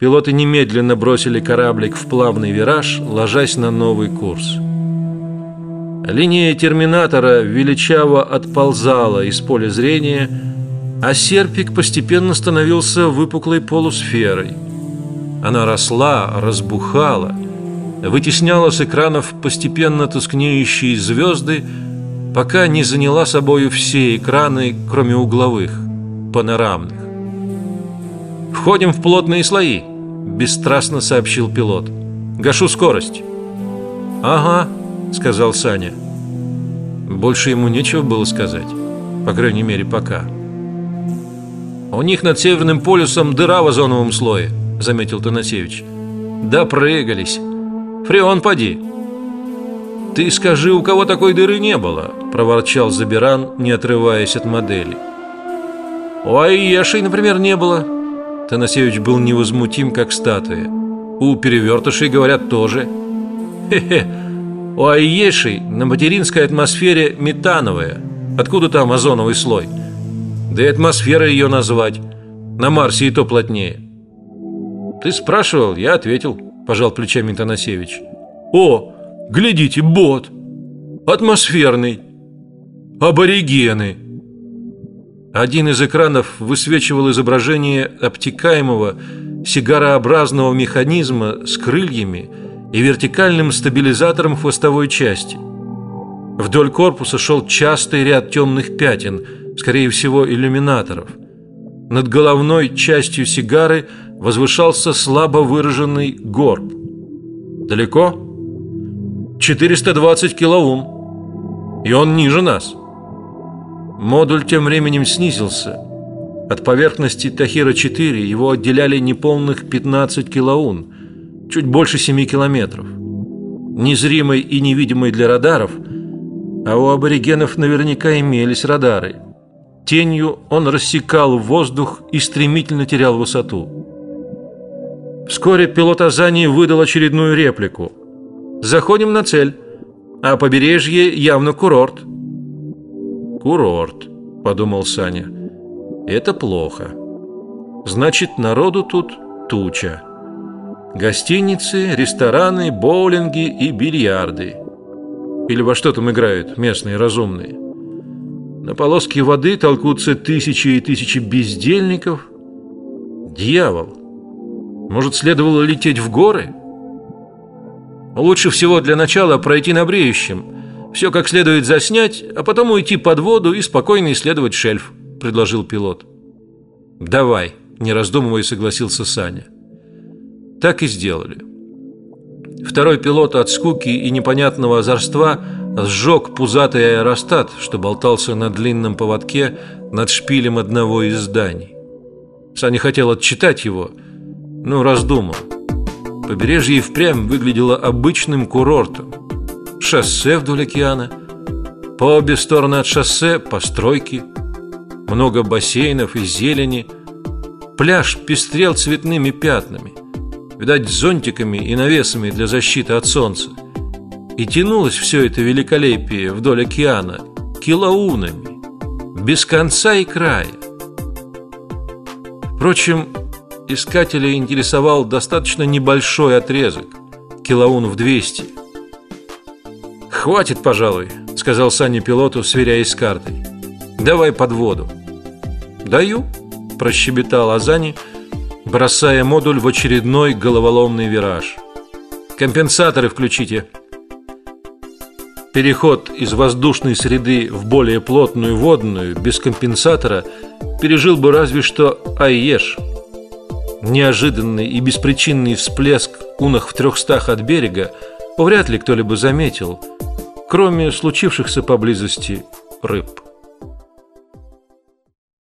Пилоты немедленно бросили кораблик в плавный вираж, ложась на новый курс. Линия терминатора величаво отползала из поля зрения, а серпик постепенно становился выпуклой полусферой. Она росла, разбухала, вытесняла с экранов постепенно тускнеющие звезды, пока не заняла собою все экраны, кроме угловых, панорамных. Входим в плотные слои бесстрастно сообщил пилот. Гашу скорость. Ага, сказал Саня. Больше ему нечего было сказать, по крайней мере, пока. У них над северным полюсом дыра в озоновом слое, заметил Танасевич. Да прыгались. Фреон, поди. Ты скажи, у кого такой дыры не было, проворчал Забиран, не отрываясь от модели. У Айешей, например, не было. Танасевич был невозмутим, как статуя. У перевертышей, говорят, тоже. Хе-хе. У Айешей на материнской атмосфере метановая. Откуда там озоновый слой? Да и атмосфера ее назвать. На Марсе и то плотнее. Ты спрашивал, я ответил, пожал плечами Танасевич. О, глядите, бот. Атмосферный. Аборигены. Один из экранов высвечивал изображение обтекаемого сигарообразного механизма с крыльями и вертикальным стабилизатором хвостовой части. Вдоль корпуса шел частый ряд темных пятен, скорее всего, иллюминаторов. Над головной частью сигары возвышался слабо выраженный горб. Далеко? 420 килоум. И он ниже нас. Модуль тем временем снизился. От поверхности Тахира-4 его отделяли неполных 15 килоун, чуть больше 7 километров. Незримый и невидимый для радаров, а у аборигенов наверняка имелись радары. Тенью он рассекал воздух и стремительно терял высоту. Вскоре пилот Азани выдал очередную реплику. «Заходим на цель, а побережье явно курорт». Курорт, подумал Саня. Это плохо. Значит, народу тут туча. Гостиницы, рестораны, боулинги и бильярды. Или во что там играют местные разумные. На полоске воды толкутся тысячи и тысячи бездельников. Дьявол. Может, следовало лететь в горы? Лучше всего для начала пройти на бреющем – все как следует заснять, а потом уйти под воду и спокойно исследовать шельф, предложил пилот. Давай, не раздумывая, согласился Саня. Так и сделали. Второй пилот от скуки и непонятного озорства сжег пузатый аэростат, что болтался на длинном поводке над шпилем одного из зданий. Саня хотел отчитать его, но раздумал. Побережье впрямь выглядело обычным курортом шоссе вдоль океана. По обе стороны от шоссе постройки, много бассейнов и зелени. Пляж пестрел цветными пятнами, видать, зонтиками и навесами для защиты от солнца. И тянулось все это великолепие вдоль океана килоунами, без конца и края. Впрочем, искателя интересовал достаточно небольшой отрезок, килоун в 200 Хватит, пожалуй, сказал Саня пилоту, сверяясь с картой. Давай под воду. Даю, прощебетал Азани, бросая модуль в очередной головоломный вираж. Компенсаторы включите. Переход из воздушной среды в более плотную водную без компенсатора пережил бы разве что Айеш. Неожиданный и беспричинный всплеск унах в трехстах от берега вряд ли кто-либо заметил, кроме случившихся поблизости рыб.